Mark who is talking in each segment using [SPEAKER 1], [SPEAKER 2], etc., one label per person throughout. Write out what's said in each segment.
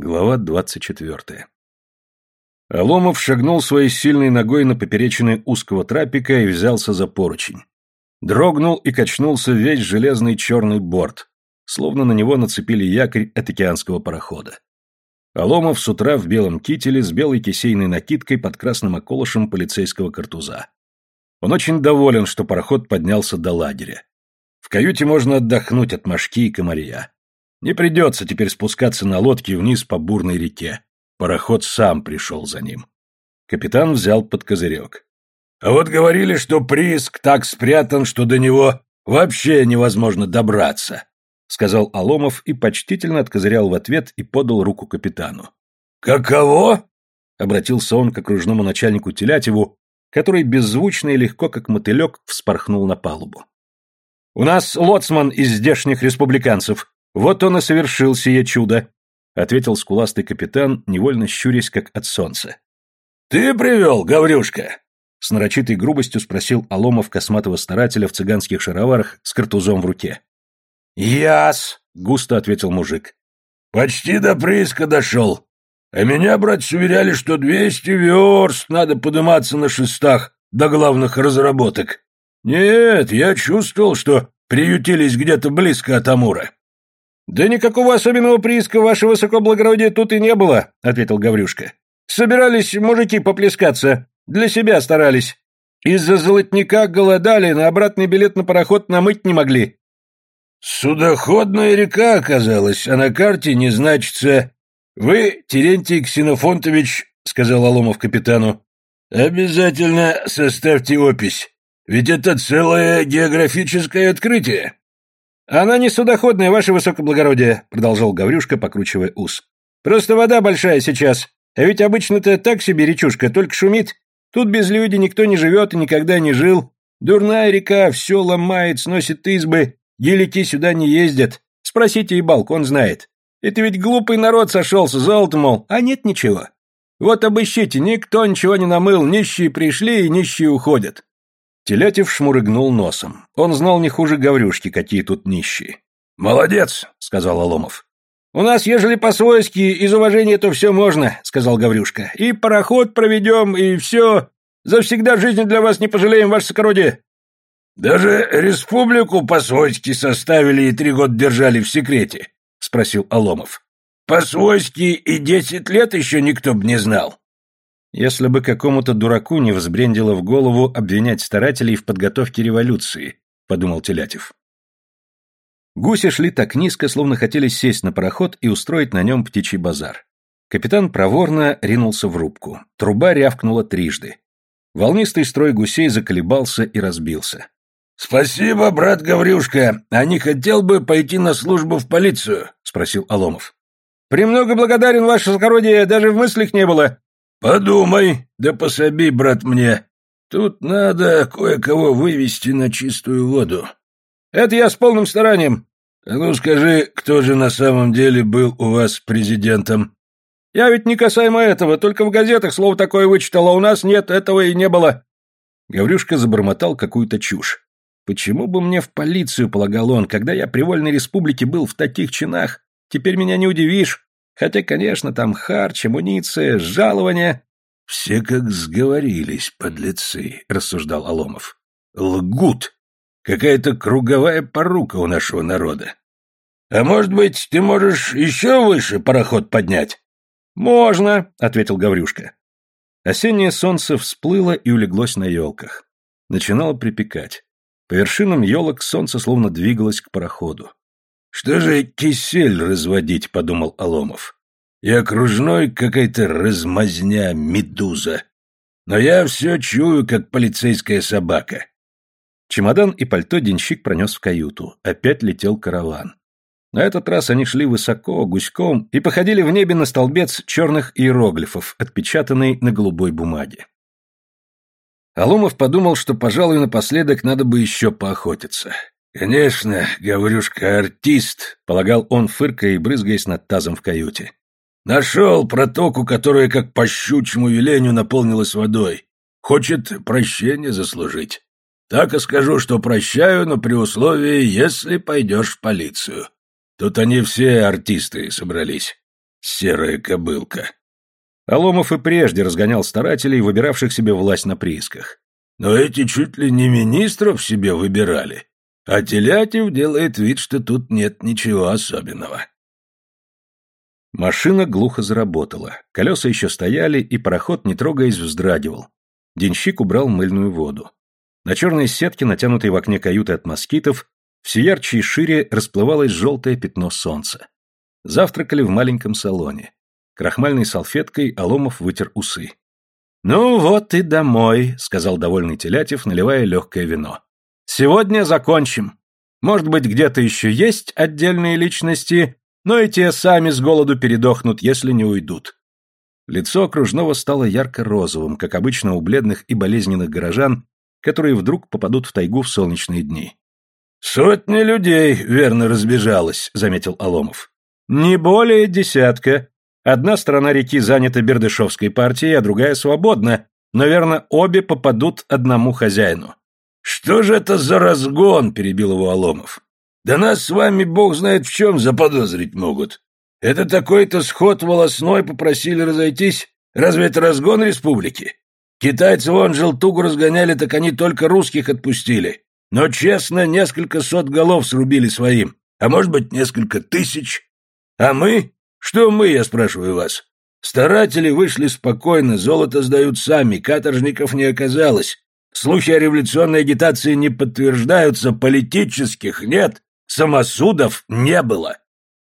[SPEAKER 1] Глава двадцать четвертая. Аломов шагнул своей сильной ногой на поперечины узкого трапика и взялся за поручень. Дрогнул и качнулся весь железный черный борт, словно на него нацепили якорь от океанского парохода. Аломов с утра в белом кителе с белой кисейной накидкой под красным околышем полицейского картуза. Он очень доволен, что пароход поднялся до лагеря. В каюте можно отдохнуть от мошки и комарья. Не придется теперь спускаться на лодке вниз по бурной реке. Пароход сам пришел за ним. Капитан взял под козырек. «А вот говорили, что прииск так спрятан, что до него вообще невозможно добраться», сказал Аломов и почтительно откозырял в ответ и подал руку капитану. «Каково?» обратился он к окружному начальнику Телятьеву, который беззвучно и легко, как мотылек, вспорхнул на палубу. «У нас лоцман из здешних республиканцев. Вот он и совершил сие чудо, ответил скуластый капитан, невольно щурясь, как от солнца. Ты привел, Гаврюшка? С нарочитой грубостью спросил Аломов косматого старателя в цыганских шароварах с картузом в руке. «Яс!» — густо ответил мужик. «Почти до прииска дошел. А меня, братцы, уверяли, что двести верст надо подниматься на шестах до главных разработок. Нет, я чувствовал, что приютились где-то близко от Амура. «Да никакого особенного прииска, ваше высокоблагородие, тут и не было», — ответил Гаврюшка. «Собирались мужики поплескаться. Для себя старались. Из-за золотника голодали, на обратный билет на пароход намыть не могли». «Судоходная река оказалась, а на карте не значится. Вы, Терентий Ксенофонтович, — сказал Аломов капитану, — обязательно составьте опись, ведь это целое географическое открытие». «Она не судоходная, ваше высокоблагородие», — продолжал Гаврюшка, покручивая ус. «Просто вода большая сейчас. А ведь обычно-то так себе речушка, только шумит. Тут без люди никто не живет и никогда не жил. Дурная река, все ломает, сносит избы. Еляки сюда не ездят. Спросите и Балк, он знает. Это ведь глупый народ сошелся, золото, мол, а нет ничего. Вот обыщите, никто ничего не намыл, нищие пришли и нищие уходят. Телятев шмурыгнул носом. Он знал не хуже Гаврюшки, какие тут нищие. «Молодец», — сказал Аломов. «У нас, ежели по-свойски, из уважения, то все можно», — сказал Гаврюшка. «И пароход проведем, и все. Завсегда жизни для вас не пожалеем, ваше сокородие». «Даже республику по-свойски составили и три года держали в секрете», — спросил Аломов. «По-свойски и десять лет еще никто б не знал». Если бы какому-то дураку не взбрендило в голову обвинять старателей в подготовке революции, подумал Телятев. Гуси шли так низко, словно хотели сесть на пароход и устроить на нем птичий базар. Капитан проворно ринулся в рубку. Труба рявкнула трижды. Волнистый строй гусей заколебался и разбился. «Спасибо, брат Гаврюшка. А не хотел бы пойти на службу в полицию?» — спросил Аломов. «Премного благодарен, ваше скородие, даже в мыслях не было. «Подумай, да пособи, брат, мне. Тут надо кое-кого вывести на чистую воду». «Это я с полным старанием». А «Ну скажи, кто же на самом деле был у вас президентом?» «Я ведь не касаемо этого, только в газетах слово такое вычитал, а у нас нет, этого и не было». Гаврюшка забормотал какую-то чушь. «Почему бы мне в полицию, полагал он, когда я при Вольной Республике был в таких чинах? Теперь меня не удивишь. Хотя, конечно, там харч, амуниция, жалование. Все как сговорились, подлецы, рассуждал Аломов. Лгут. Какая-то круговая порука у нашего народа. А может быть, ты можешь еще выше пароход поднять? Можно, ответил Гаврюшка. Осеннее солнце всплыло и улеглось на елках. Начинало припекать. По вершинам елок солнце словно двигалось к пароходу. «Что же кисель разводить?» — подумал Аломов. «И окружной какая-то размазня, медуза. Но я все чую, как полицейская собака». Чемодан и пальто денщик пронес в каюту. Опять летел караван. На этот раз они шли высоко, гуськом, и походили в небе на столбец черных иероглифов, отпечатанный на голубой бумаге. Алумов подумал, что, пожалуй, напоследок надо бы еще поохотиться. «Конечно, Гаврюшка артист», — полагал он, фыркая и брызгаясь над тазом в каюте. «Нашел протоку, которая, как по щучьему велению, наполнилась водой. Хочет прощения заслужить. Так и скажу, что прощаю, но при условии, если пойдешь в полицию. Тут они все артисты собрались.
[SPEAKER 2] серая кобылка.
[SPEAKER 1] Аломов и прежде разгонял старателей, выбиравших себе власть на приисках.
[SPEAKER 2] Но эти чуть ли не министров себе выбирали. А Телятев делает вид, что тут нет ничего особенного.
[SPEAKER 1] Машина глухо заработала. Колеса еще стояли, и пароход, не трогаясь, вздрагивал. Денщик убрал мыльную воду. На черной сетке, натянутой в окне каюты от москитов, все ярче и шире расплывалось желтое пятно солнца. Завтракали в маленьком салоне. Крахмальной салфеткой Аломов вытер усы. «Ну вот и домой», — сказал довольный Телятев, наливая легкое вино. «Сегодня закончим. Может быть, где-то еще есть отдельные личности, но и те сами с голоду передохнут, если не уйдут. Лицо окружного стало ярко-розовым, как обычно у бледных и болезненных горожан, которые вдруг попадут в тайгу в солнечные дни.
[SPEAKER 2] «Сотни людей, верно, разбежалось», — заметил Аломов.
[SPEAKER 1] «Не более десятка. Одна сторона реки занята Бердышевской партией, а другая свободна, но, верно, обе попадут одному хозяину».
[SPEAKER 2] «Что же это за разгон?» — перебил его Аломов. Да нас с вами бог знает в чем заподозрить могут. Это такой-то сход волосной попросили разойтись. Разве это разгон республики? Китайцы вон желтугу разгоняли, так они только русских отпустили. Но, честно, несколько сот голов срубили своим. А может быть, несколько тысяч. А мы? Что мы, я спрашиваю вас? Старатели вышли спокойно, золото сдают сами, каторжников не оказалось. Слухи о революционной агитации не подтверждаются, политических нет. Самосудов не было.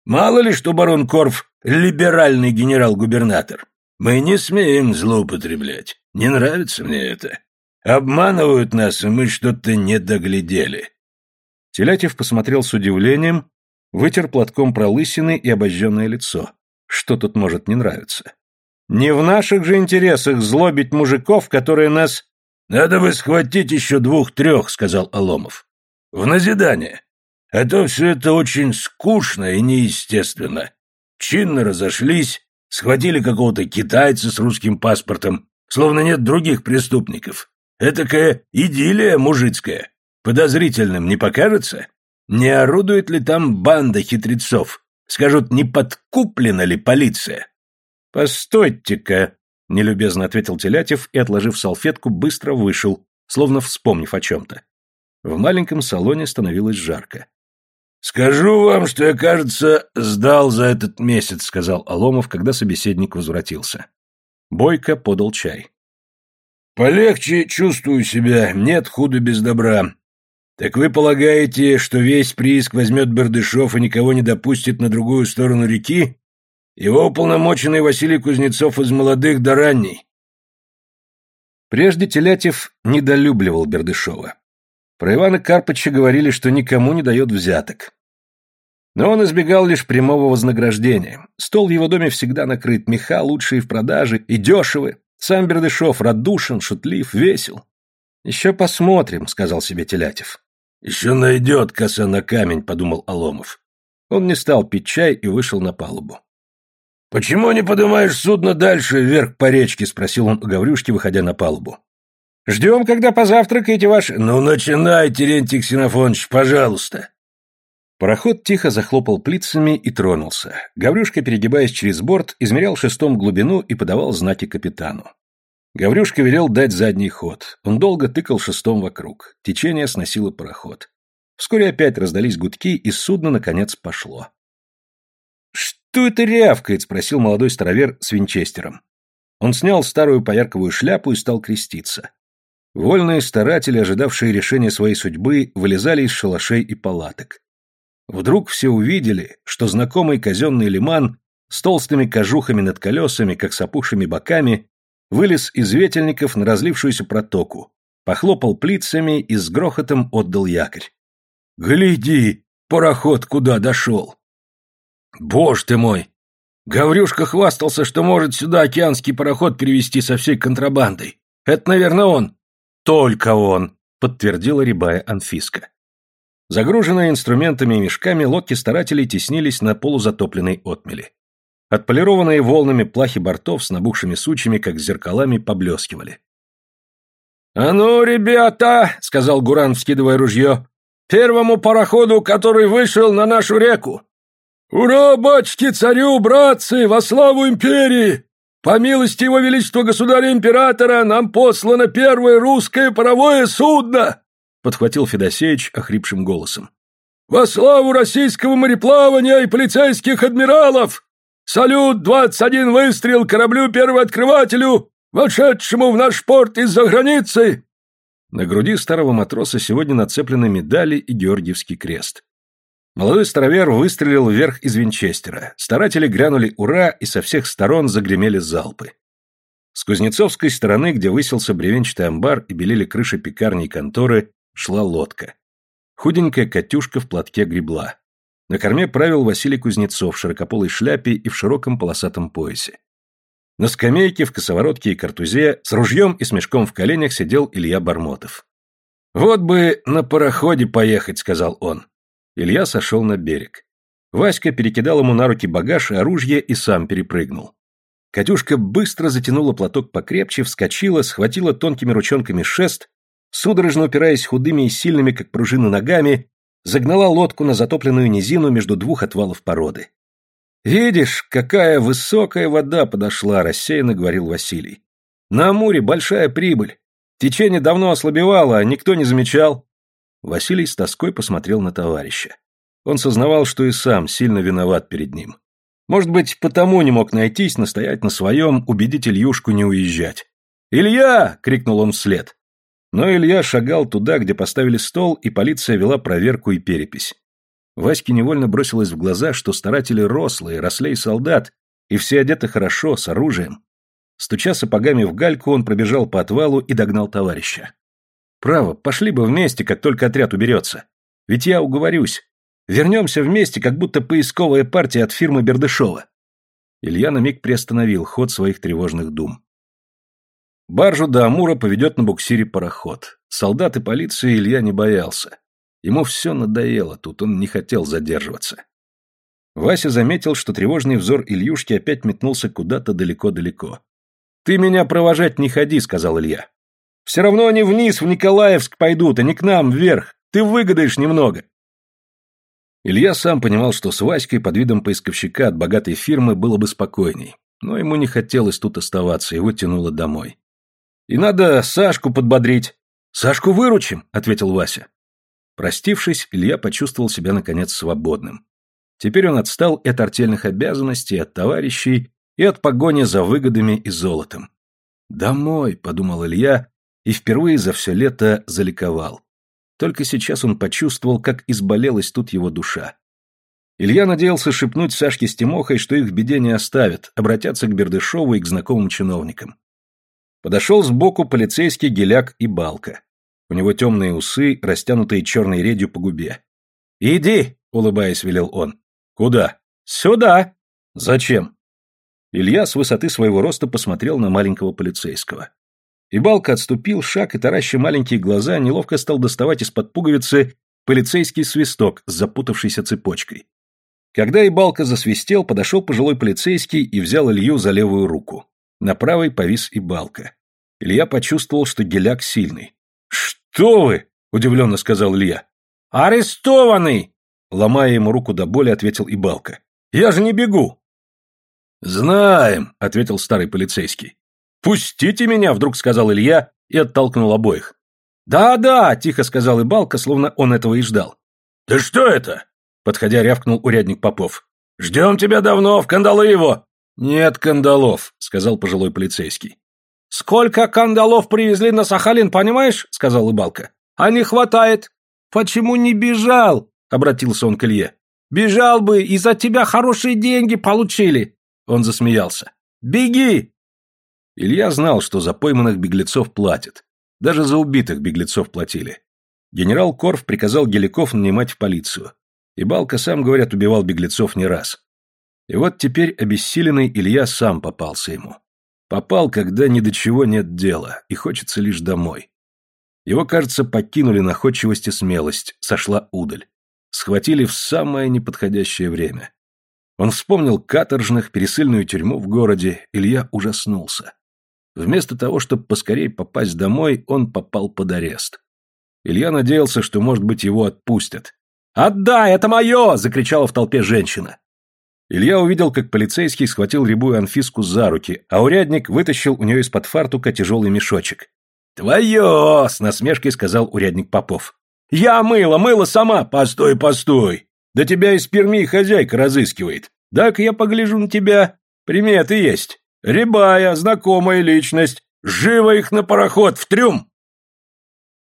[SPEAKER 2] Мало ли, что барон Корф — либеральный генерал-губернатор. Мы не смеем злоупотреблять. Не нравится мне это. Обманывают нас, и мы что-то не доглядели.
[SPEAKER 1] Телятев посмотрел с удивлением, вытер платком пролысины и обожженное лицо. Что тут может не нравиться? Не в наших же интересах злобить мужиков, которые нас...
[SPEAKER 2] — Надо бы схватить еще двух-трех, — сказал Аломов. — В назидание. А то все это очень скучно и неестественно. Чинно разошлись, схватили какого-то китайца с русским паспортом, словно нет других преступников. Этакая идиллия мужицкая. Подозрительным не покажется? Не орудует ли там банда хитрецов? Скажут, не подкуплена ли полиция?
[SPEAKER 1] «Постойте-ка», — нелюбезно ответил Телятев и, отложив салфетку, быстро вышел, словно вспомнив о чем-то. В маленьком салоне становилось жарко.
[SPEAKER 2] «Скажу вам, что я, кажется, сдал за этот месяц», — сказал Аломов, когда собеседник возвратился.
[SPEAKER 1] Бойко подал чай.
[SPEAKER 2] «Полегче чувствую себя, нет худа без добра. Так вы полагаете, что весь прииск возьмет Бердышев и никого не допустит на другую сторону реки? Его уполномоченный Василий Кузнецов из молодых до ранней».
[SPEAKER 1] Прежде Телятев недолюбливал Бердышева. Про Ивана Карпыча говорили, что никому не дает взяток. Но он избегал лишь прямого вознаграждения. Стол в его доме всегда накрыт, меха лучшие в продаже и дешевы. Сам Бердышев радушен, шутлив, весел. «Еще посмотрим», — сказал себе Телятев.
[SPEAKER 2] «Еще найдет коса на камень», — подумал Аломов.
[SPEAKER 1] Он не стал пить чай и вышел на палубу.
[SPEAKER 2] «Почему не поднимаешь судно дальше, вверх по речке?» — спросил он у Гаврюшки, выходя на палубу.
[SPEAKER 1] «Ждем, когда позавтракаете, ваш...»
[SPEAKER 2] «Ну, начинай, Терентий Ксенофонович, пожалуйста».
[SPEAKER 1] Пароход тихо захлопал плицами и тронулся. Гаврюшка, перегибаясь через борт, измерял шестом глубину и подавал знаки капитану. Гаврюшка велел дать задний ход. Он долго тыкал шестом вокруг. Течение сносило пароход. Вскоре опять раздались гудки, и судно, наконец, пошло. «Что это рявкает?» — спросил молодой старовер с винчестером. Он снял старую поярковую шляпу и стал креститься. Вольные старатели, ожидавшие решения своей судьбы, вылезали из шалашей и палаток. Вдруг все увидели, что знакомый казенный лиман с толстыми кожухами над колесами, как с опухшими боками, вылез из ветельников на разлившуюся протоку, похлопал плицами и с грохотом отдал якорь. «Гляди, пароход куда дошел!» «Боже ты мой! Гаврюшка хвастался, что может сюда океанский пароход перевести со всей контрабандой. Это, наверное, он». «Только он», — подтвердила рябая Анфиска. Загруженные инструментами и мешками, лодки старателей теснились на полузатопленной отмели. Отполированные волнами плахи бортов с набухшими сучьями, как зеркалами, поблескивали.
[SPEAKER 2] «А ну, ребята!» — сказал Гуран, вскидывая ружье. «Первому пароходу, который вышел на нашу реку!» «Ура, батюшки, царю, братцы, во славу империи! По милости его величества государя-императора нам послано первое русское паровое судно!» подхватил Федосеич охрипшим голосом. «Во славу российского мореплавания и полицейских адмиралов! Салют, двадцать один выстрел кораблю первооткрывателю, вошедшему в наш порт из-за границы!» На груди старого матроса сегодня нацеплены медали и Георгиевский крест. Молодой старовер выстрелил вверх из винчестера. Старатели грянули «Ура!» и со всех сторон загремели залпы. С кузнецовской стороны, где высился бревенчатый амбар и белели крыши пекарни и конторы, шла лодка. Худенькая Катюшка в платке гребла. На корме правил Василий Кузнецов в широкополой шляпе и в широком полосатом поясе. На скамейке в косоворотке и картузе с ружьем и с мешком в коленях сидел Илья Бармотов. «Вот бы на пароходе поехать», — сказал он. Илья сошел на берег. Васька перекидал ему на руки багаж и оружие и сам перепрыгнул. Катюшка быстро затянула платок покрепче, вскочила, схватила тонкими ручонками шест, судорожно упираясь худыми и сильными, как пружины, ногами, загнала лодку на затопленную низину между двух отвалов породы. «Видишь, какая высокая вода подошла», — рассеянно говорил Василий. «На Амуре большая прибыль. Течение давно ослабевало, а никто не замечал. Василий с тоской посмотрел на товарища. Он сознавал, что и сам сильно виноват перед ним. Может быть, потому не мог найтись, настоять на своем, убедить Ильюшку не уезжать. «Илья!» — крикнул он вслед. Но Илья шагал туда, где поставили стол, и полиция вела проверку и перепись. Ваське невольно бросилось в глаза, что старатели рослые, рослей солдат, и все одеты хорошо, с оружием. Стуча сапогами в гальку, он пробежал по отвалу и догнал товарища. Право, пошли бы вместе, как только отряд уберется. Ведь я уговорюсь. Вернемся вместе, как будто поисковая партия от фирмы Бердышева. Илья на миг приостановил ход своих тревожных дум. Баржу до Амура поведет на буксире пароход. Солдат и полиции Илья не боялся. Ему все надоело, тут он не хотел задерживаться. Вася заметил, что тревожный взор Ильюшки опять метнулся куда-то далеко-далеко. «Ты меня провожать не ходи», — сказал Илья. Все равно они вниз, в Николаевск пойдут, а не к нам, вверх. Ты выгадаешь немного. Илья сам понимал, что с Васькой под видом поисковщика от богатой фирмы было бы спокойней. Но ему не хотелось тут оставаться, его тянуло домой. «И надо Сашку подбодрить». «Сашку выручим», — ответил Вася. Простившись, Илья почувствовал себя, наконец, свободным. Теперь он отстал от артельных обязанностей, от товарищей, и от погони за выгодами и золотом. «Домой», — подумал Илья, и впервые за все лето заликовал. Только сейчас он почувствовал, как изболелась тут его душа. Илья надеялся шепнуть Сашке с Тимохой, что их в беде не оставят, обратятся к Бердышеву и к знакомым чиновникам. Подошел сбоку полицейский геляк и балка. У него темные усы, растянутые черной редью по губе. «Иди!» — улыбаясь, велел он. «Куда?» «Сюда!» «Зачем?» Илья с высоты своего роста посмотрел на маленького полицейского. И Балка отступил шаг и, тараща маленькие глаза, неловко стал доставать из-под пуговицы полицейский свисток с запутавшейся цепочкой. Когда Ибалка засвистел, подошел пожилой полицейский и взял Илью за левую руку. На правой повис Ибалка. Илья почувствовал, что геляк сильный. «Что вы?» – удивленно сказал Илья. «Арестованный!» – ломая ему руку до боли, ответил Ибалка. «Я же не бегу!» «Знаем», — ответил старый полицейский. «Пустите меня!» — вдруг сказал Илья и оттолкнул обоих. «Да-да!» — тихо сказал Ибалка, словно он этого и ждал. «Да что это?» — подходя рявкнул урядник Попов. «Ждем тебя давно, в кандалы его!» «Нет кандалов», — сказал пожилой полицейский. «Сколько кандалов привезли на Сахалин, понимаешь?» — сказал Ибалка. «А не хватает». «Почему не бежал?» — обратился он к Илье. «Бежал бы, и за тебя хорошие деньги получили!» Он засмеялся. «Беги!» Илья знал, что за пойманных беглецов платят. Даже за убитых беглецов платили. Генерал Корф приказал Геликов нанимать в полицию. И Балка, сам, говорят, убивал беглецов не раз. И вот теперь обессиленный Илья сам попался ему. Попал, когда ни до чего нет дела, и хочется лишь домой. Его, кажется, покинули находчивость и смелость, сошла удаль. Схватили в самое неподходящее время. Он вспомнил каторжных, пересыльную тюрьму в городе, Илья ужаснулся. Вместо того, чтобы поскорее попасть домой, он попал под арест. Илья надеялся, что, может быть, его отпустят. «Отдай, это мое!» — закричала в толпе женщина.
[SPEAKER 1] Илья увидел, как полицейский схватил рябую Анфиску за руки, а урядник вытащил у нее из-под фартука тяжелый мешочек. «Твое!» — с насмешкой сказал урядник Попов. «Я мыла, мыла сама! Постой, постой! Да тебя из Перми хозяйка разыскивает. Так я погляжу на тебя. Приметы есть. Рябая, знакомая личность. Живо их на пароход, в трюм!»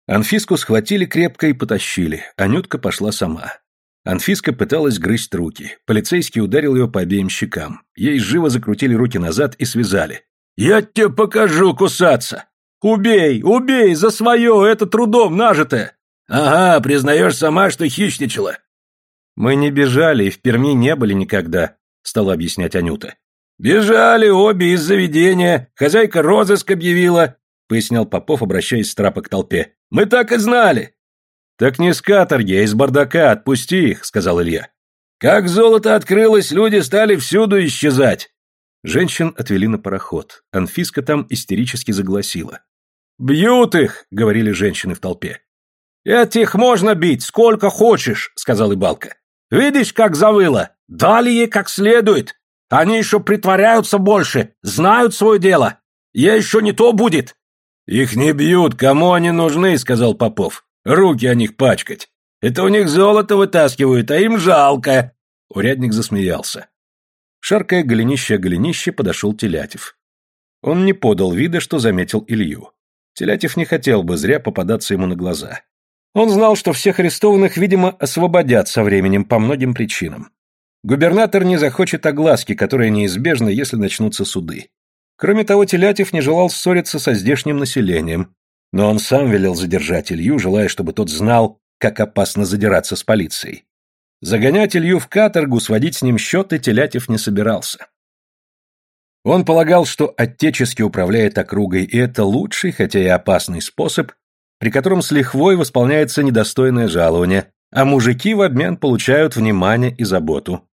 [SPEAKER 1] Анфиску схватили крепко и потащили. Анютка пошла сама. Анфиска пыталась грызть руки. Полицейский ударил ее по обеим щекам. Ей живо закрутили руки назад и связали. «Я тебе покажу кусаться! Убей, убей, за свое, это трудом нажитое!» «Ага, признаешь сама, что хищничала!» «Мы не бежали и в Перми не были никогда», — стала объяснять Анюта. «Бежали обе из заведения, хозяйка розыск объявила», — пояснял Попов, обращаясь с трапа к толпе. «Мы так и знали!» «Так не с каторги, а из бардака, отпусти их», — сказал Илья. «Как золото открылось, люди стали всюду исчезать!» Женщин отвели на пароход. Анфиска там истерически загласила. «Бьют их!» — говорили женщины в толпе. «Этих можно бить, сколько хочешь», — сказал Ибалка. «Видишь, как завыло? Дали ей как следует. Они еще притворяются больше, знают свое дело. Ей еще не то будет». «Их не бьют, кому они нужны», — сказал Попов. Руки о них пачкать. Это у них золото вытаскивают, а им жалко. Урядник засмеялся. Шаркая голенище о голенище, подошел Телятев. Он не подал вида, что заметил Илью. Телятев не хотел бы зря попадаться ему на глаза. Он знал, что всех арестованных, видимо, освободят со временем по многим причинам. Губернатор не захочет огласки, которая неизбежна, если начнутся суды. Кроме того, Телятев не желал ссориться со здешним населением, но он сам велел задержать Илью, желая, чтобы тот знал, как опасно задираться с полицией. Загонять Илью в каторгу, сводить с ним счеты Телятев не собирался. Он полагал, что отечески управляет округой, и это лучший, хотя и опасный способ, при котором с лихвой восполняется недостойное жалование, а мужики в обмен получают внимание и заботу.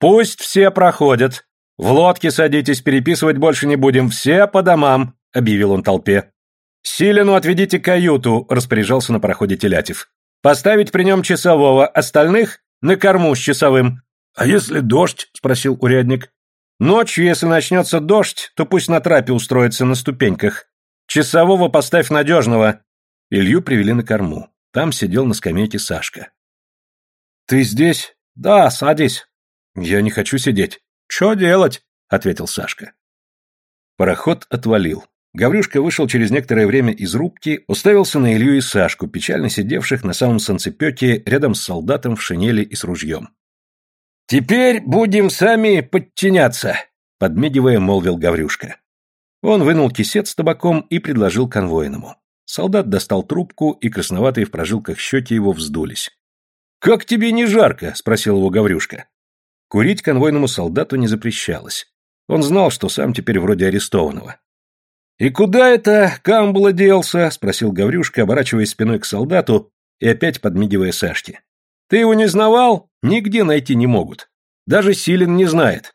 [SPEAKER 1] «Пусть все проходят. В лодке садитесь, переписывать больше не будем, все по домам», — объявил он толпе. «Силину отведите каюту», — распоряжался на пароходе Телятев. «Поставить при нем часового, остальных — на корму с часовым». «А если дождь?» — спросил урядник. «Ночью, если начнется дождь, то пусть на трапе устроится на ступеньках. Часового поставь надежного». Илью привели на корму. Там сидел на скамейке Сашка. «Ты здесь?» «Да, садись». «Я не хочу сидеть». «Что делать?» — ответил Сашка. Пароход отвалил. Гаврюшка вышел через некоторое время из рубки, уставился на Илью и Сашку, печально сидевших на самом санцепёке рядом с солдатом в шинели и с ружьем. «Теперь будем сами подчиняться», — подмигивая, молвил Гаврюшка. Он вынул кисет с табаком и предложил конвойному. Солдат достал трубку, и красноватые в прожилках щеки его вздулись. «Как тебе не жарко?» — спросил его Гаврюшка. Курить конвойному солдату не запрещалось. Он знал, что сам теперь вроде арестованного. «И куда это Камбула делся?» — спросил Гаврюшка, оборачиваясь спиной к солдату и опять подмигивая Сашке. «Ты его не знавал? Нигде найти не могут. Даже Силин не знает».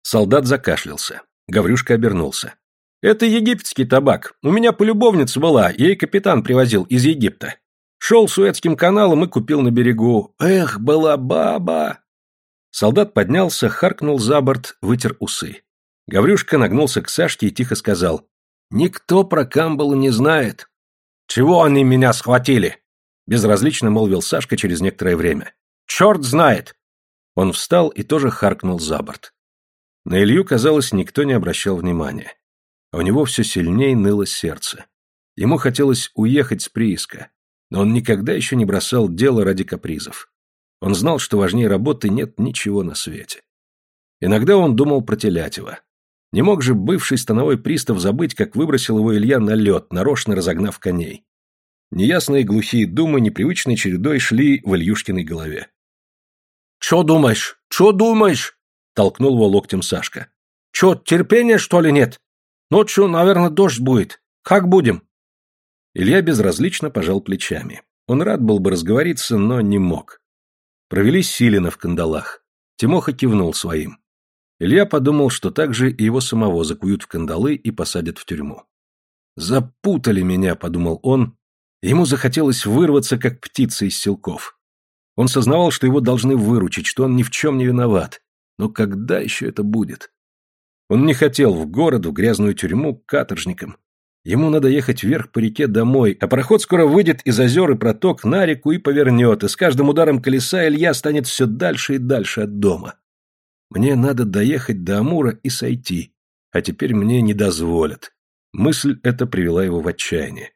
[SPEAKER 1] Солдат закашлялся. Гаврюшка обернулся. «Это египетский табак. У меня полюбовница была, ей капитан привозил из Египта. Шел Суэцким каналом и купил на берегу. Эх, была баба!» Солдат поднялся, харкнул за борт, вытер усы. Гаврюшка нагнулся к Сашке и тихо сказал. «Никто про Камбала не знает». «Чего они меня схватили?» Безразлично молвил Сашка через некоторое время. «Черт знает!» Он встал и тоже харкнул за борт. На Илью, казалось, никто не обращал внимания. А у него все сильнее ныло сердце. Ему хотелось уехать с прииска, но он никогда еще не бросал дело ради капризов. Он знал, что важнее работы нет ничего на свете. Иногда он думал про Телятева. Не мог же бывший становой пристав забыть, как выбросил его Илья на лед, нарочно разогнав коней. Неясные глухие думы непривычной чередой шли в Ильюшкиной голове. «Чё думаешь? Чё думаешь?» — толкнул его локтем Сашка. «Чё, терпения, что ли, нет? Ночью, наверное, дождь будет. Как будем?» Илья безразлично пожал плечами. Он рад был бы разговориться, но не мог. Провели Силина в кандалах. Тимоха кивнул своим. Илья подумал, что также и его самого закуют в кандалы и посадят в тюрьму. «Запутали меня», — подумал он. Ему захотелось вырваться, как птица из селков. Он сознавал, что его должны выручить, что он ни в чем не виноват. Но когда еще это будет? Он не хотел в город, в грязную тюрьму, к каторжникам. Ему надо ехать вверх по реке домой, а пароход скоро выйдет из озер и проток на реку и повернет, и с каждым ударом колеса Илья станет все дальше и дальше от дома. Мне надо доехать до Амура и сойти, а теперь мне не дозволят. Мысль эта привела его в отчаяние.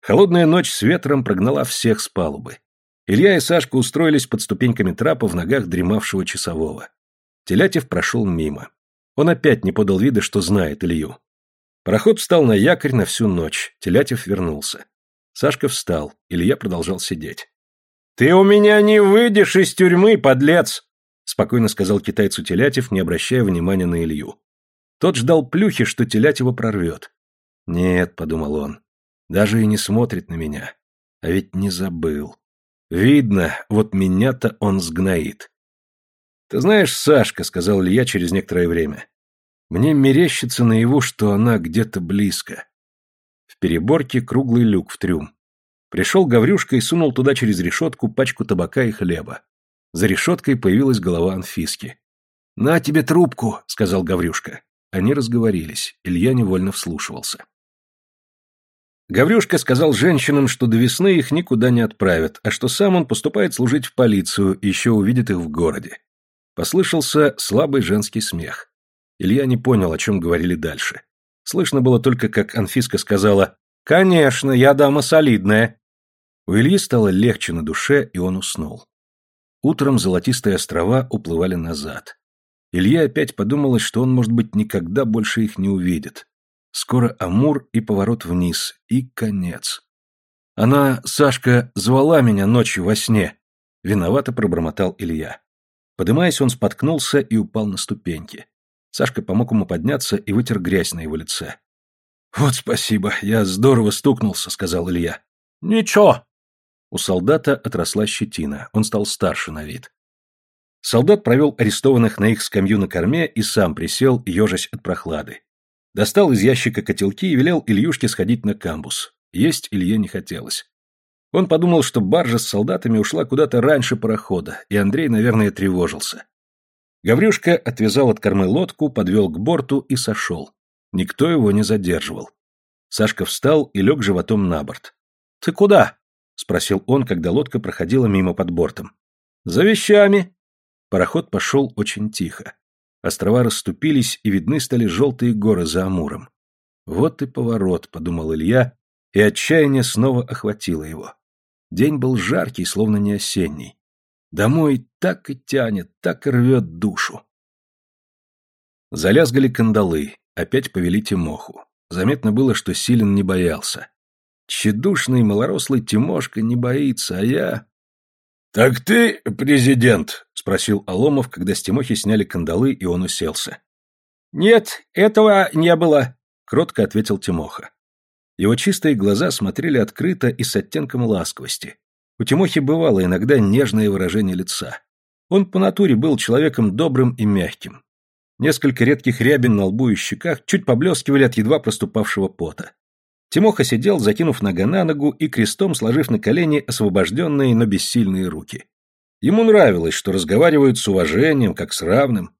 [SPEAKER 1] Холодная ночь с ветром прогнала всех с палубы. Илья и Сашка устроились под ступеньками трапа в ногах дремавшего часового. Телятев прошел мимо. Он опять не подал вида, что знает Илью. Пароход встал на якорь на всю ночь. Телятев вернулся. Сашка встал. Илья продолжал сидеть. «Ты у меня не выйдешь из тюрьмы, подлец!» спокойно сказал китайцу Телятев, не обращая внимания на Илью. Тот ждал плюхи, что Телятева прорвет. «Нет», — подумал он, — «даже и не смотрит на меня. А ведь не забыл. Видно, вот меня-то он сгноит». «Ты знаешь, Сашка», — сказал Илья через некоторое время, — «мне мерещится наяву, что она где-то близко». В переборке круглый люк в трюм. Пришел Гаврюшка и сунул туда через решетку пачку табака и хлеба. За решеткой появилась голова Анфиски. «На тебе трубку», — сказал Гаврюшка. Они разговорились. Илья невольно вслушивался. Гаврюшка сказал женщинам, что до весны их никуда не отправят, а что сам он поступает служить в полицию и еще увидит их в городе. Послышался слабый женский смех. Илья не понял, о чем говорили дальше. Слышно было только, как Анфиска сказала «Конечно, я дама солидная». У Ильи стало легче на душе, и он уснул. Утром золотистые острова уплывали назад. Илья опять подумалось, что он, может быть, никогда больше их не увидит. Скоро Амур и поворот вниз, и конец. Она, Сашка, звала меня ночью во сне. Виновато пробормотал Илья. Подымаясь, он споткнулся и упал на ступеньки. Сашка помог ему подняться и вытер грязь на его лице. «Вот спасибо, я здорово стукнулся», — сказал Илья. «Ничего, у солдата отросла щетина, он стал старше на вид. Солдат провел арестованных на их скамью на корме и сам присел, ежась от прохлады. Достал из ящика котелки и велел Ильюшке сходить на камбус. Есть Илье не хотелось. Он подумал, что баржа с солдатами ушла куда-то раньше парохода, и Андрей, наверное, тревожился. Гаврюшка отвязал от кормы лодку, подвел к борту и сошел. Никто его не задерживал. Сашка встал и лег животом на борт. «Ты куда?» — спросил он, когда лодка проходила мимо под бортом. «За вещами!» Пароход пошел очень тихо. Острова расступились, и видны стали желтые горы за Амуром. «Вот и поворот», — подумал Илья, и отчаяние снова охватило его. День был жаркий, словно не осенний. Домой так и тянет, так и рвет душу. Залязгали кандалы, опять повели Тимоху. Заметно было, что Силин не боялся. Тщедушный малорослый Тимошка не боится, а я... — Так ты президент? — спросил Аломов, когда с Тимохи сняли кандалы, и он уселся. — Нет, этого не было, — кротко ответил Тимоха. Его чистые глаза смотрели открыто и с оттенком ласковости. У Тимохи бывало иногда нежное выражение лица. Он по натуре был человеком добрым и мягким. Несколько редких рябин на лбу и щеках чуть поблескивали от едва проступавшего пота. Тимоха сидел, закинув нога на ногу и крестом сложив на колени освобожденные, но бессильные руки. Ему нравилось, что разговаривают с уважением, как с равным.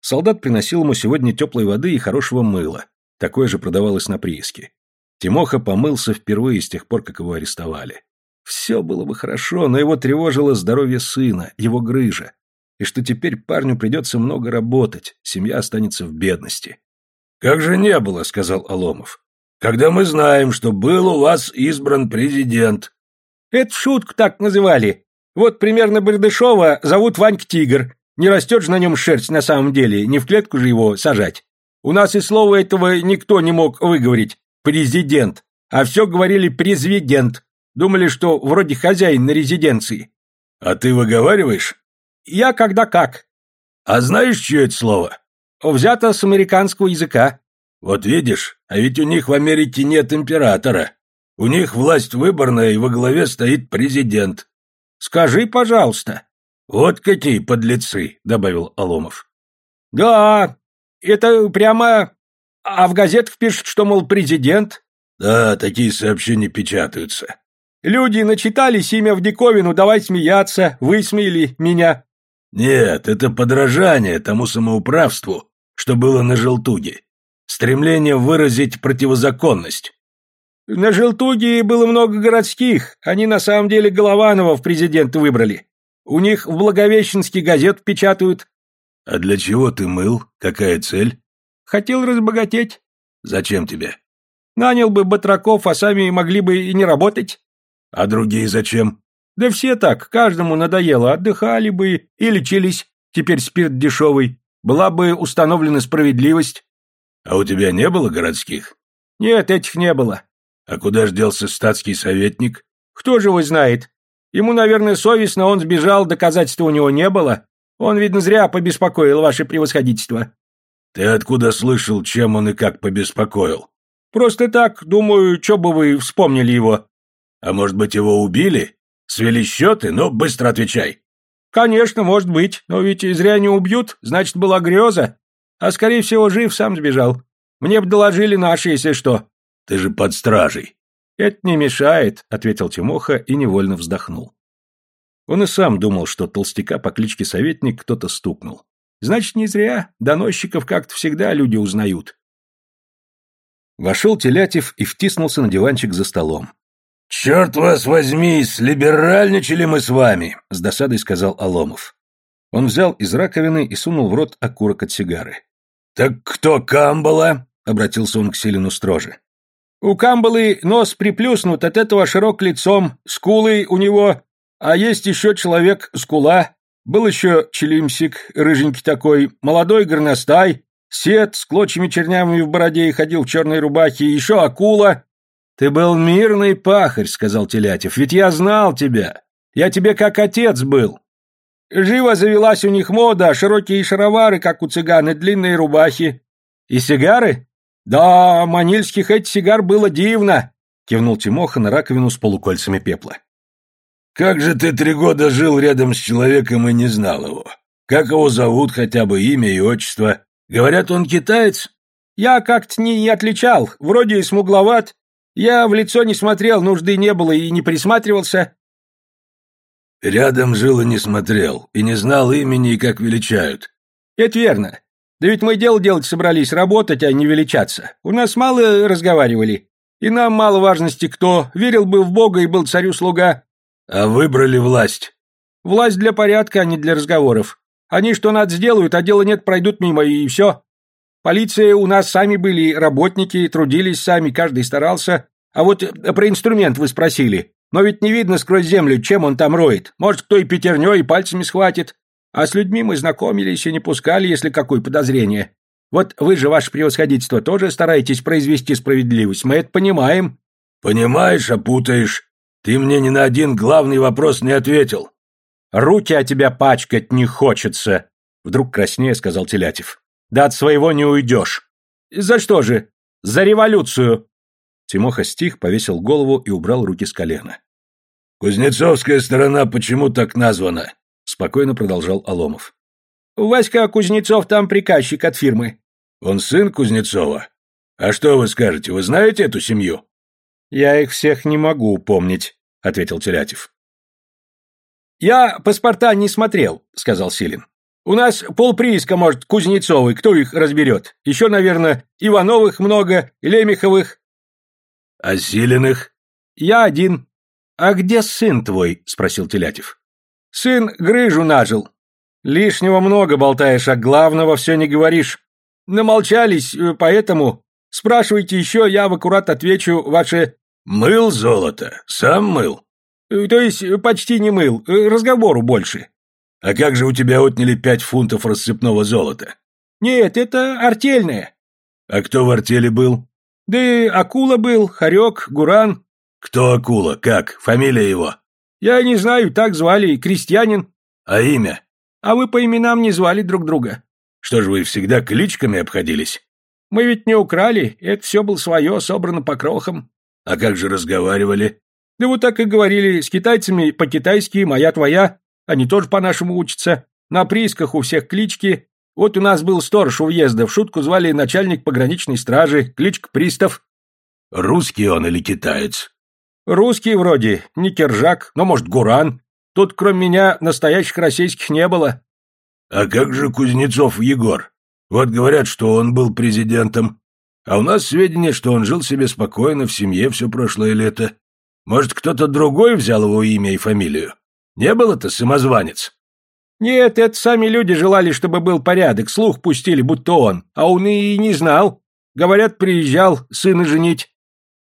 [SPEAKER 1] Солдат приносил ему сегодня теплой воды и хорошего мыла. Такое же продавалось на прииске. Тимоха помылся впервые с тех пор, как его арестовали. Все было бы хорошо, но его тревожило здоровье сына, его грыжа. И что теперь парню придется много работать, семья останется в бедности. «Как же не было», — сказал Аломов когда мы знаем, что был у вас избран президент. Это шутку так называли. Вот примерно Бердышева зовут Ванька Тигр. Не растет же на нем шерсть на самом деле, не в клетку же его сажать. У нас и слова этого никто не мог выговорить. Президент. А все говорили президент. Думали, что вроде хозяин на резиденции. А ты выговариваешь? Я когда как. А знаешь, чье это слово? Взято с американского языка. Вот видишь, а ведь у них в Америке нет императора. У них власть выборная, и во главе стоит президент. Скажи, пожалуйста. Вот какие подлецы, добавил Аломов. Да, это прямо... А в газетах пишут, что, мол, президент. Да, такие сообщения печатаются. Люди начитались имя в диковину, давай смеяться, высмеяли меня.
[SPEAKER 2] Нет, это подражание тому самоуправству, что было на Желтуге. Стремление выразить противозаконность.
[SPEAKER 3] На Желтуге было много городских, они на самом деле Голованова в президенты выбрали. У них в Благовещенске газет печатают.
[SPEAKER 2] А для чего ты мыл? Какая цель?
[SPEAKER 3] Хотел разбогатеть.
[SPEAKER 2] Зачем тебе?
[SPEAKER 3] Нанял бы батраков, а сами могли бы и не работать.
[SPEAKER 2] А другие зачем?
[SPEAKER 3] Да все так, каждому надоело, отдыхали бы и лечились. Теперь спирт дешевый. Была бы установлена справедливость.
[SPEAKER 2] А у тебя не было городских?
[SPEAKER 3] Нет, этих не было.
[SPEAKER 2] А куда ж делся статский советник?
[SPEAKER 3] Кто же его знает? Ему, наверное, совестно, он сбежал, доказательства у него не было. Он, видно, зря побеспокоил ваше превосходительство.
[SPEAKER 2] Ты откуда слышал, чем он и как побеспокоил?
[SPEAKER 3] Просто так, думаю, что бы вы вспомнили его.
[SPEAKER 2] А может быть, его убили? Свели счеты, но быстро отвечай.
[SPEAKER 3] Конечно, может быть, но ведь зря не убьют, значит, была греза. А скорее всего, жив, сам сбежал. Мне бы доложили наши, если что.
[SPEAKER 2] Ты же под стражей.
[SPEAKER 3] Это не мешает, ответил Тимоха и невольно вздохнул.
[SPEAKER 1] Он и сам думал, что толстяка по кличке Советник кто-то стукнул. Значит, не зря. Доносчиков как-то всегда люди узнают. Вошел Телятев и втиснулся на диванчик за столом.
[SPEAKER 2] «Черт вас возьми, слиберальничали мы с вами!»
[SPEAKER 1] — с досадой сказал Аломов. Он взял из раковины и сунул в рот окурок от сигары.
[SPEAKER 2] «Так кто Камбала?»
[SPEAKER 1] — обратился он к Силину строже.
[SPEAKER 3] «У Камбалы нос приплюснут, от этого широк лицом, скулы у него, а есть еще человек-скула, был еще челимсик, рыженький такой, молодой горностай, сет с клочьями чернявыми в бороде и ходил в черной рубахе, еще акула. Ты был мирный пахарь, сказал Телятев, ведь я знал тебя. Я тебе как отец был. Живо завелась у них мода, широкие шаровары, как у цыган, и длинные рубахи. И сигары? Да, манильских эти сигар было дивно, кивнул Тимоха на раковину с полукольцами пепла.
[SPEAKER 2] Как же ты три года жил рядом с человеком и не знал его? Как его зовут, хотя бы имя и отчество? Говорят, он китаец?
[SPEAKER 3] Я как-то не отличал, вроде и смугловат. Я в лицо не смотрел, нужды не было и не присматривался.
[SPEAKER 2] Рядом жил и не смотрел, и не знал имени и как величают.
[SPEAKER 3] Это верно. Да ведь мы дело делать собрались, работать, а не величаться. У нас мало разговаривали. И нам мало важности кто, верил бы в Бога и был царю слуга.
[SPEAKER 2] А выбрали власть.
[SPEAKER 3] Власть для порядка, а не для разговоров. Они что надо сделают, а дела нет, пройдут мимо, и все. Полиция у нас сами были, работники, трудились сами, каждый старался. А вот э, про инструмент вы спросили. Но ведь не видно сквозь землю, чем он там роет. Может, кто и пятерней, и пальцами схватит. А с людьми мы знакомились и не пускали, если какое подозрение. Вот вы же, ваше превосходительство, тоже стараетесь произвести справедливость. Мы это понимаем.
[SPEAKER 2] Понимаешь, а путаешь. Ты мне ни на один главный вопрос не ответил.
[SPEAKER 1] Руки от тебя пачкать не хочется, вдруг краснее сказал Телятев. Да от своего не уйдешь.
[SPEAKER 3] За что же? За революцию.
[SPEAKER 1] Тимоха стих, повесил голову и убрал руки с колена.
[SPEAKER 2] Кузнецовская сторона почему так названа?
[SPEAKER 1] Спокойно продолжал Аломов.
[SPEAKER 3] Васька Кузнецов там приказчик от фирмы.
[SPEAKER 2] Он сын Кузнецова. А что вы скажете, вы знаете эту семью?
[SPEAKER 1] «Я их всех не могу помнить», — ответил Телятев.
[SPEAKER 3] «Я паспорта не смотрел», — сказал Силин. «У нас полприиска, может, Кузнецовый, кто их разберет? Еще, наверное, Ивановых много, Лемеховых».
[SPEAKER 2] «А Силиных?»
[SPEAKER 3] «Я один».
[SPEAKER 1] «А где сын твой?» — спросил Телятев.
[SPEAKER 3] «Сын грыжу нажил». «Лишнего много болтаешь, а главного все не говоришь. Намолчались, э, поэтому...» Спрашивайте еще, я в аккурат отвечу ваше
[SPEAKER 2] Мыл золото? Сам мыл?
[SPEAKER 3] Э, то есть э, почти не мыл, разговору больше.
[SPEAKER 2] А как же у тебя отняли пять фунтов рассыпного золота?
[SPEAKER 3] Нет, это артельное.
[SPEAKER 2] А кто в артели был?
[SPEAKER 3] Да и акула был, хорек, гуран.
[SPEAKER 2] Кто акула? Как? Фамилия его?
[SPEAKER 3] Я не знаю, так звали, крестьянин.
[SPEAKER 2] А имя?
[SPEAKER 3] А вы по именам не звали друг друга.
[SPEAKER 2] Что ж вы всегда кличками обходились?
[SPEAKER 3] Мы ведь не украли, это все было свое, собрано по крохам.
[SPEAKER 2] А как же разговаривали?
[SPEAKER 3] Да вот так и говорили, с китайцами по-китайски, моя твоя. Они тоже по-нашему учатся. На приисках у всех клички. Вот у нас был сторож у въезда, в шутку звали начальник пограничной стражи, кличка Пристав.
[SPEAKER 2] Русский он или китаец?
[SPEAKER 3] Русский вроде, не Кержак, но, может, Гуран. Тут, кроме меня, настоящих российских не было.
[SPEAKER 2] А как же Кузнецов Егор? Вот говорят, что он был президентом. А у нас сведения, что он жил себе спокойно в семье все прошлое лето. Может, кто-то другой взял его имя и фамилию? Не был это самозванец?
[SPEAKER 3] Нет, это сами люди желали, чтобы был порядок, слух пустили, будто он, а он и не знал. Говорят, приезжал сына женить.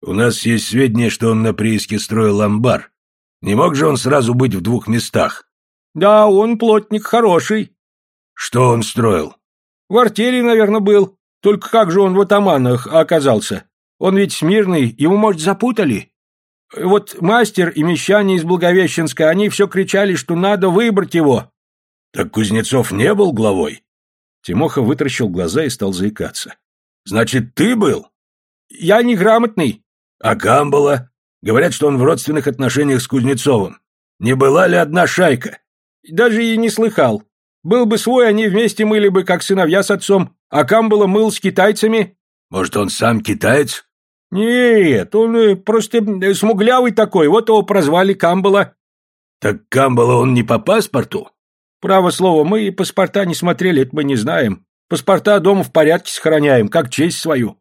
[SPEAKER 2] У нас есть сведения, что он на прииске строил амбар. Не мог же он сразу быть в двух местах?
[SPEAKER 3] Да, он плотник хороший.
[SPEAKER 2] Что он строил?
[SPEAKER 3] В артели, наверное, был. Только как же он в атаманах оказался? Он ведь смирный, его, может, запутали? Вот мастер и мещане из Благовещенска, они все кричали, что надо выбрать его.
[SPEAKER 2] Так Кузнецов не был главой?
[SPEAKER 1] Тимоха вытаращил глаза и стал заикаться.
[SPEAKER 2] Значит, ты был?
[SPEAKER 3] Я неграмотный.
[SPEAKER 2] А Камбала? Говорят, что он в родственных отношениях с Кузнецовым. Не была ли одна шайка?
[SPEAKER 3] Даже и не слыхал. Был бы свой, они вместе мыли бы, как сыновья с отцом, а Камбала мыл с китайцами.
[SPEAKER 2] Может, он сам китаец?
[SPEAKER 3] Нет, он э, просто э, смуглявый такой, вот его прозвали Камбала.
[SPEAKER 2] Так Камбала он не по паспорту?
[SPEAKER 3] Право слово, мы и паспорта не смотрели, это мы не знаем. Паспорта дома в порядке сохраняем, как честь свою.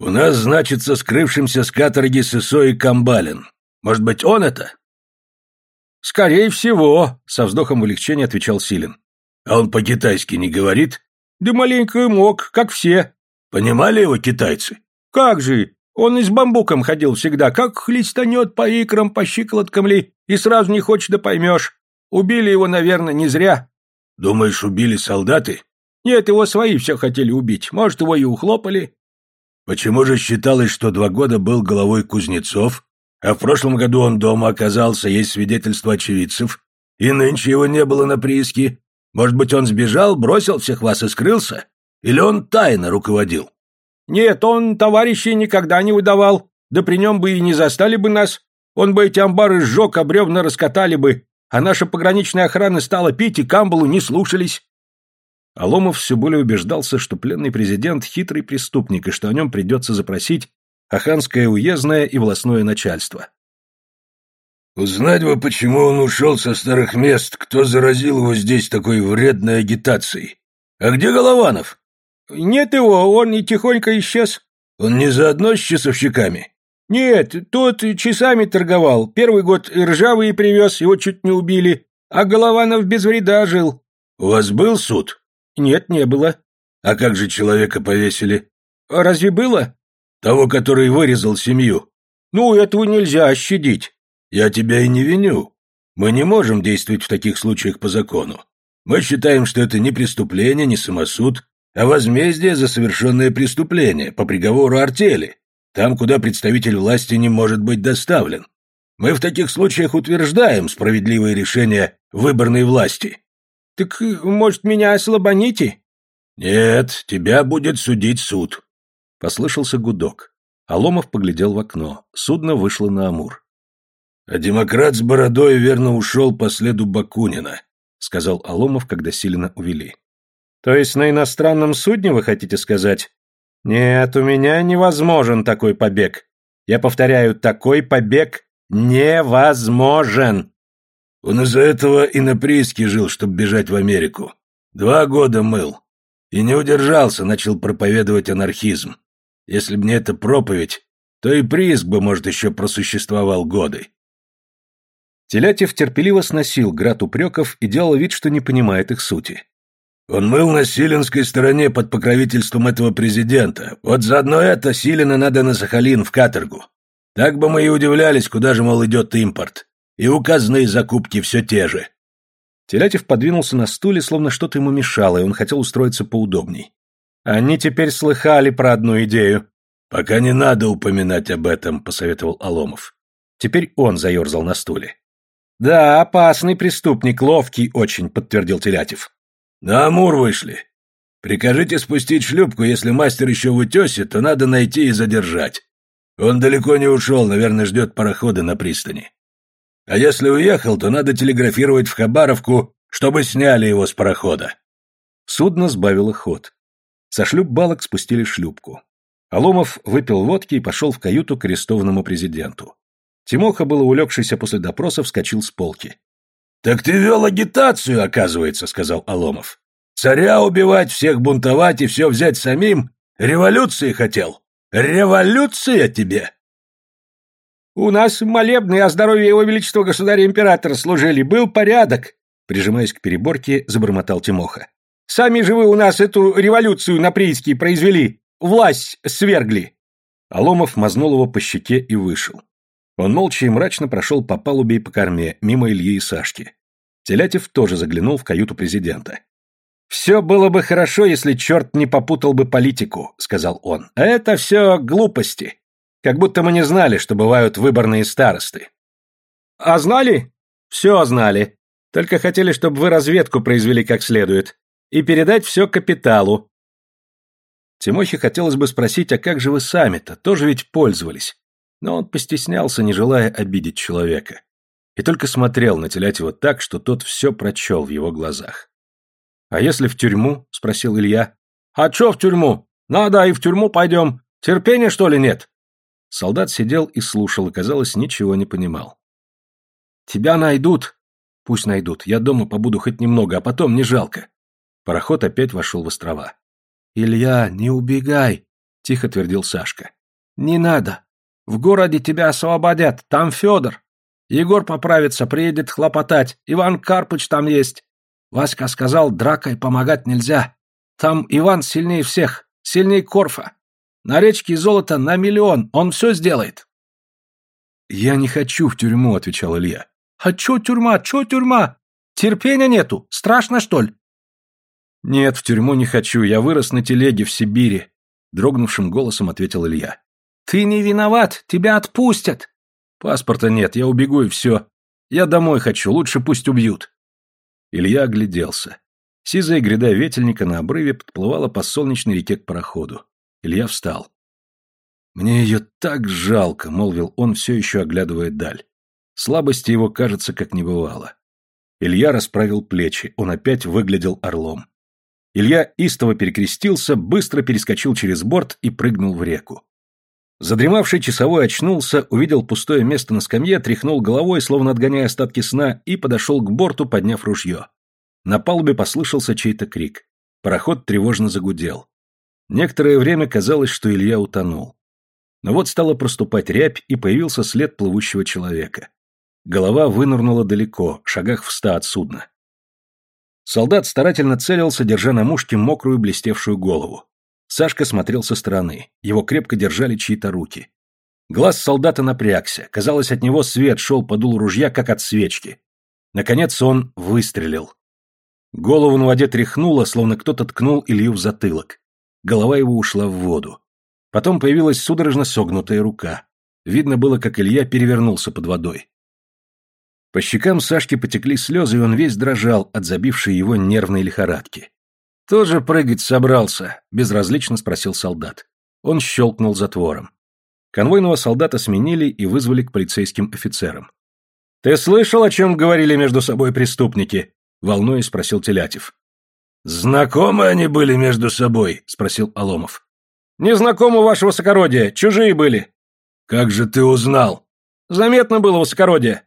[SPEAKER 2] У нас значится скрывшимся с каторги Сысой Камбалин. Может быть, он это?
[SPEAKER 3] «Скорее всего», — со вздохом облегчения отвечал Силин.
[SPEAKER 2] «А он по-китайски не говорит?»
[SPEAKER 3] «Да маленько мог, как все».
[SPEAKER 2] «Понимали его китайцы?»
[SPEAKER 3] «Как же! Он и с бамбуком ходил всегда, как хлестанет по икрам, по щиколоткам ли, и сразу не хочешь да поймешь. Убили его, наверное, не зря».
[SPEAKER 2] «Думаешь, убили солдаты?»
[SPEAKER 3] «Нет, его свои все хотели убить. Может, его и ухлопали».
[SPEAKER 2] «Почему же считалось, что два года был головой Кузнецов, а в прошлом году он дома оказался, есть свидетельство очевидцев, и нынче его не было на прииске. Может быть, он сбежал, бросил всех вас и скрылся? Или он тайно руководил?
[SPEAKER 3] Нет, он товарищей никогда не выдавал, да при нем бы и не застали бы нас. Он бы эти амбары сжег, а бревна раскатали бы, а наша пограничная охрана стала пить, и Камбалу не слушались.
[SPEAKER 1] Аломов все более убеждался, что пленный президент — хитрый преступник, и что о нем придется запросить Аханское уездное и властное начальство.
[SPEAKER 2] Узнать бы, почему он ушел со старых мест, кто заразил его здесь такой вредной агитацией. А где Голованов?
[SPEAKER 3] Нет его, он и тихонько исчез.
[SPEAKER 2] Он не заодно с часовщиками?
[SPEAKER 3] Нет, тот часами торговал. Первый год ржавые привез, его чуть не убили. А Голованов без вреда жил.
[SPEAKER 2] У вас был суд?
[SPEAKER 3] Нет, не было.
[SPEAKER 2] А как же человека повесили?
[SPEAKER 3] Разве было?
[SPEAKER 2] Того, который вырезал семью.
[SPEAKER 3] Ну, этого нельзя щадить.
[SPEAKER 2] Я тебя и не виню. Мы не можем действовать в таких случаях по закону. Мы считаем, что это не преступление, не самосуд, а возмездие за совершенное преступление по приговору артели, там, куда представитель власти не может быть доставлен. Мы в таких случаях утверждаем справедливое решение выборной власти.
[SPEAKER 3] Так, может, меня ослабоните?
[SPEAKER 2] Нет, тебя будет судить суд.
[SPEAKER 1] Послышался гудок. Аломов поглядел в окно. Судно вышло на Амур.
[SPEAKER 2] «А демократ с бородой верно ушел по следу Бакунина», — сказал Аломов, когда Силина увели.
[SPEAKER 1] «То есть на иностранном судне, вы хотите сказать? Нет, у меня невозможен такой побег. Я повторяю, такой побег невозможен!»
[SPEAKER 2] Он из-за этого и на прииске жил, чтобы бежать в Америку. Два года мыл. И не удержался, начал проповедовать анархизм. Если б не эта проповедь, то и прииск бы, может, еще просуществовал годы.
[SPEAKER 1] Телятев терпеливо сносил град упреков и делал вид, что не понимает их сути.
[SPEAKER 2] Он мыл на Силенской стороне под покровительством этого президента. Вот заодно это Силина надо на Сахалин, в каторгу. Так бы мы и удивлялись, куда же, мол, идет импорт. И указанные закупки все те же.
[SPEAKER 1] Телятев подвинулся на стуле, словно что-то ему мешало, и он хотел устроиться поудобней. Они теперь слыхали про одну идею.
[SPEAKER 2] Пока не надо упоминать об этом, посоветовал Аломов.
[SPEAKER 1] Теперь он заерзал на стуле. Да, опасный преступник, ловкий очень, подтвердил Телятев.
[SPEAKER 2] На Амур вышли. Прикажите спустить шлюпку, если мастер еще в утесе, то надо найти и задержать. Он далеко не ушел, наверное, ждет парохода на пристани. А если уехал, то надо телеграфировать в Хабаровку, чтобы сняли его с парохода.
[SPEAKER 1] Судно сбавило ход. Со шлюп балок спустили шлюпку. Аломов выпил водки и пошел в каюту к арестованному президенту. Тимоха, было улегшийся после допроса, вскочил с полки.
[SPEAKER 2] Так ты вел агитацию, оказывается, сказал Аломов. Царя убивать, всех бунтовать и все взять самим? Революции хотел? Революция тебе?
[SPEAKER 3] У нас молебны о здоровье его величества государя-императора служили, был порядок, прижимаясь к переборке, забормотал Тимоха. Сами же вы у нас эту революцию на прииске произвели, власть свергли. Аломов мазнул его по щеке и вышел. Он молча и мрачно прошел по палубе и по корме, мимо Ильи и Сашки. Телятев тоже заглянул в каюту президента. «Все было бы хорошо, если черт не попутал бы политику», — сказал он. «А это все глупости. Как будто мы не знали, что бывают выборные старосты». «А знали?» «Все знали. Только хотели, чтобы вы разведку произвели как следует. И передать все капиталу». Тимохе хотелось бы спросить, а как же вы сами-то? Тоже ведь пользовались. Но он постеснялся, не желая обидеть человека. И только смотрел на Телятева так, что тот все прочел в его глазах. «А если в тюрьму?» — спросил Илья. «А чё в тюрьму? Надо, и в тюрьму пойдем. Терпения, что ли, нет?» Солдат сидел и слушал, и, казалось, ничего не понимал. «Тебя найдут!» «Пусть найдут. Я дома побуду хоть немного, а потом не жалко». Пароход опять вошел в острова. «Илья, не убегай!» — тихо твердил Сашка. «Не надо. В городе тебя освободят. Там Федор. Егор поправится, приедет хлопотать. Иван Карпыч там есть. Васька сказал, дракой помогать нельзя. Там Иван сильнее всех, сильнее Корфа. На речке золото на миллион, он все сделает. «Я не хочу в тюрьму», — отвечал Илья. «А чё тюрьма, чё тюрьма? Терпения нету, страшно, что ли?» «Нет, в тюрьму не хочу, я вырос на телеге в Сибири», — дрогнувшим голосом ответил Илья. «Ты не виноват, тебя отпустят». «Паспорта нет, я убегу и все. Я домой хочу, лучше пусть убьют». Илья огляделся. Сизая гряда ветельника на обрыве подплывала по солнечной реке к пароходу. Илья встал. «Мне ее так жалко», — молвил он, все еще оглядывая даль. Слабости его, кажется, как не бывало. Илья расправил плечи, он опять выглядел орлом. Илья истово перекрестился, быстро перескочил через борт и прыгнул в реку. Задремавший часовой очнулся, увидел пустое место на скамье, тряхнул головой, словно отгоняя остатки сна, и подошел к борту, подняв ружье. На палубе послышался чей-то крик. Пароход тревожно загудел. Некоторое время казалось, что Илья утонул. Но вот стала проступать рябь, и появился след плывущего человека. Голова вынырнула далеко, шагах в ста от судна. Солдат старательно целился, держа на мушке мокрую блестевшую голову. Сашка смотрел со стороны. Его крепко держали чьи-то руки. Глаз солдата напрягся. Казалось, от него свет шел по дулу ружья, как от свечки. Наконец он выстрелил. Голову на воде тряхнуло, словно кто-то ткнул Илью в затылок. Голова его ушла в воду. Потом появилась судорожно согнутая рука. Видно было, как Илья перевернулся под водой. По щекам Сашки потекли слезы, и он весь дрожал от забившей его нервной лихорадки. «Тоже прыгать собрался?» – безразлично спросил солдат. Он щелкнул затвором. Конвойного солдата сменили и вызвали к полицейским офицерам. «Ты слышал, о чем говорили между собой преступники?» – волнуясь спросил Телятев.
[SPEAKER 2] «Знакомы они были между собой?» – спросил Аломов.
[SPEAKER 3] «Незнакомы, ваше высокородие, чужие были».
[SPEAKER 2] «Как же ты узнал?»
[SPEAKER 3] «Заметно было высокородие».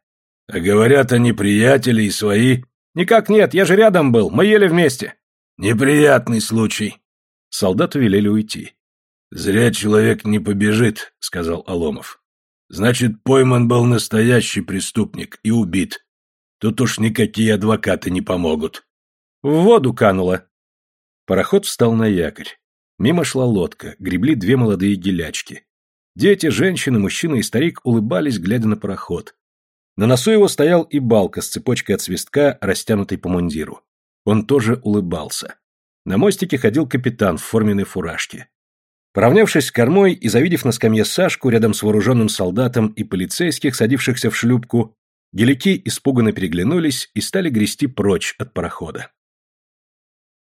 [SPEAKER 2] «А говорят, они приятели и свои».
[SPEAKER 3] «Никак нет, я же рядом был, мы ели вместе».
[SPEAKER 2] Неприятный случай.
[SPEAKER 1] Солдату велели уйти.
[SPEAKER 2] Зря человек не побежит, сказал Аломов. Значит, пойман был настоящий преступник и убит. Тут уж никакие адвокаты не помогут.
[SPEAKER 3] В воду кануло.
[SPEAKER 1] Пароход встал на якорь. Мимо шла лодка, гребли две молодые гелячки. Дети, женщины, мужчина и старик улыбались, глядя на пароход. На носу его стоял и балка с цепочкой от свистка, растянутой по мундиру. Он тоже улыбался. На мостике ходил капитан в форменной фуражке. Поравнявшись с кормой и завидев на скамье Сашку рядом с вооруженным солдатом и полицейских, садившихся в шлюпку, гелики испуганно переглянулись и стали грести прочь от парохода.